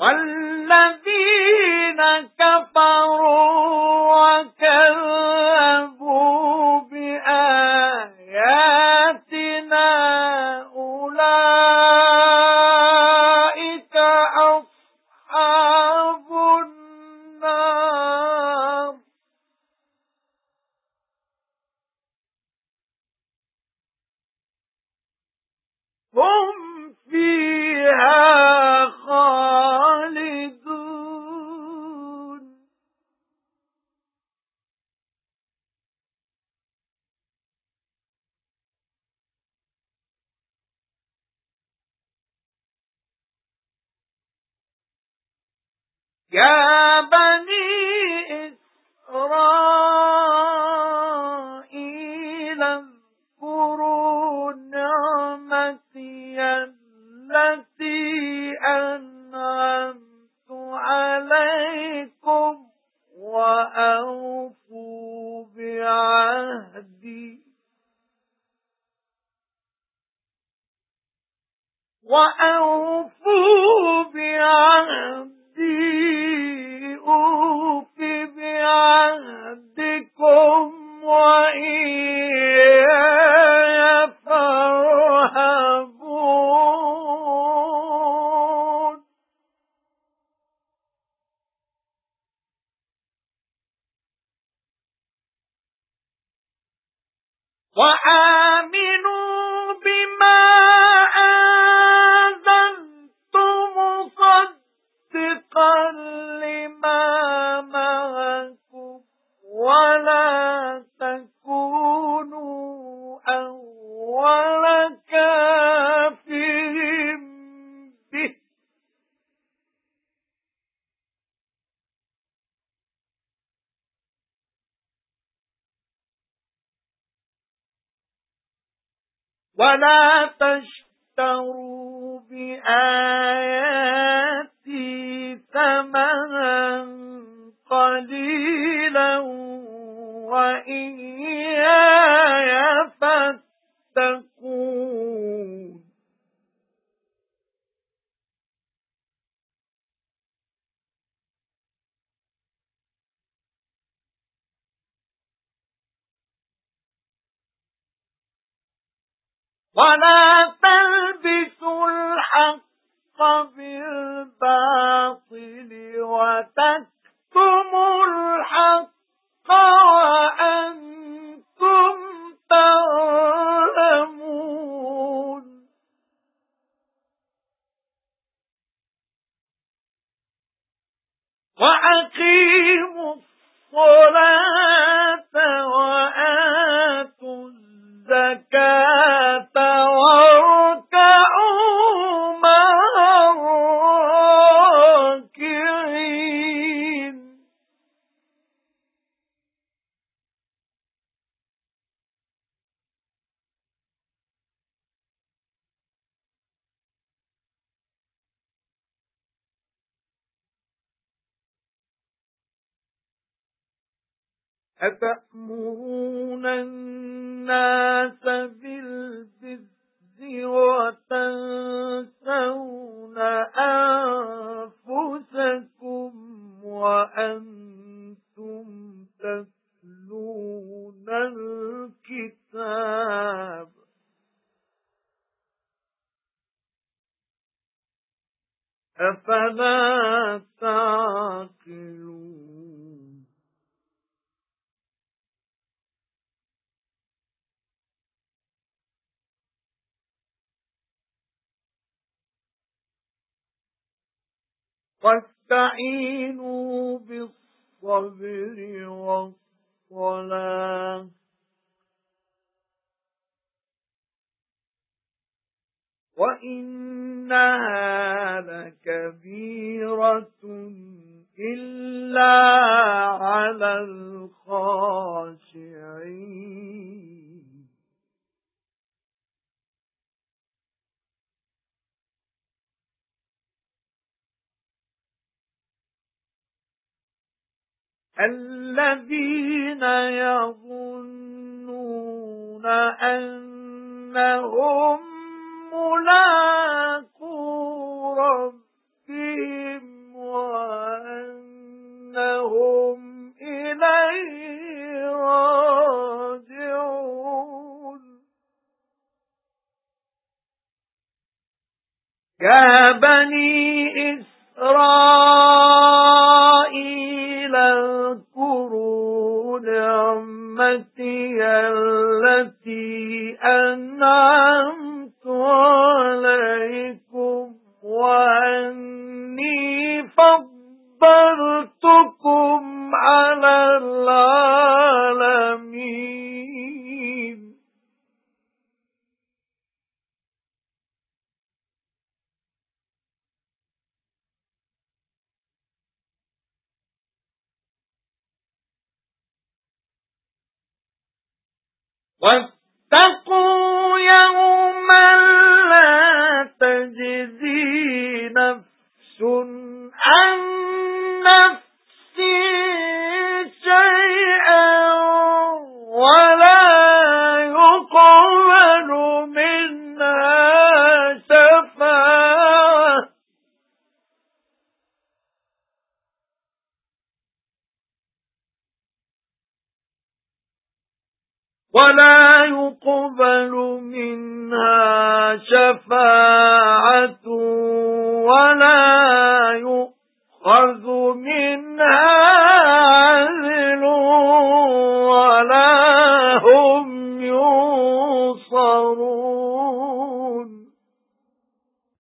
وَالَّذِينَ كَفَرُوا وَكَذَّبُوا بِآيَاتِنَا أُولَئِكَ أَصْحَابُ يا بني إسرائيل اذكروا نعمتي التي أنعمت عليكم وأوفوا بعهدي. وأوفوا بعهدي. ولا تشتروا بآياتي ثمنا قليلا وإياي ولا تلبسوا الحق بالباطل وتكتموا الحق أتأمرون الناس بالبر وتنسون أنفسكم وأنتم تتلون واستعينوا بالصبر والصلاة. وَإِنَّهَا لَكَبِيرَةٌ إِلَّا عَلَى الْخَاشِعِينَ الَّذِينَ يَظُنُّونَ أَنَّهُم مُلاقو ربهم فضلتكم على العالمين. واتقوا يوما عن ولا يقبل منها شفاعة ولا يؤخذ منها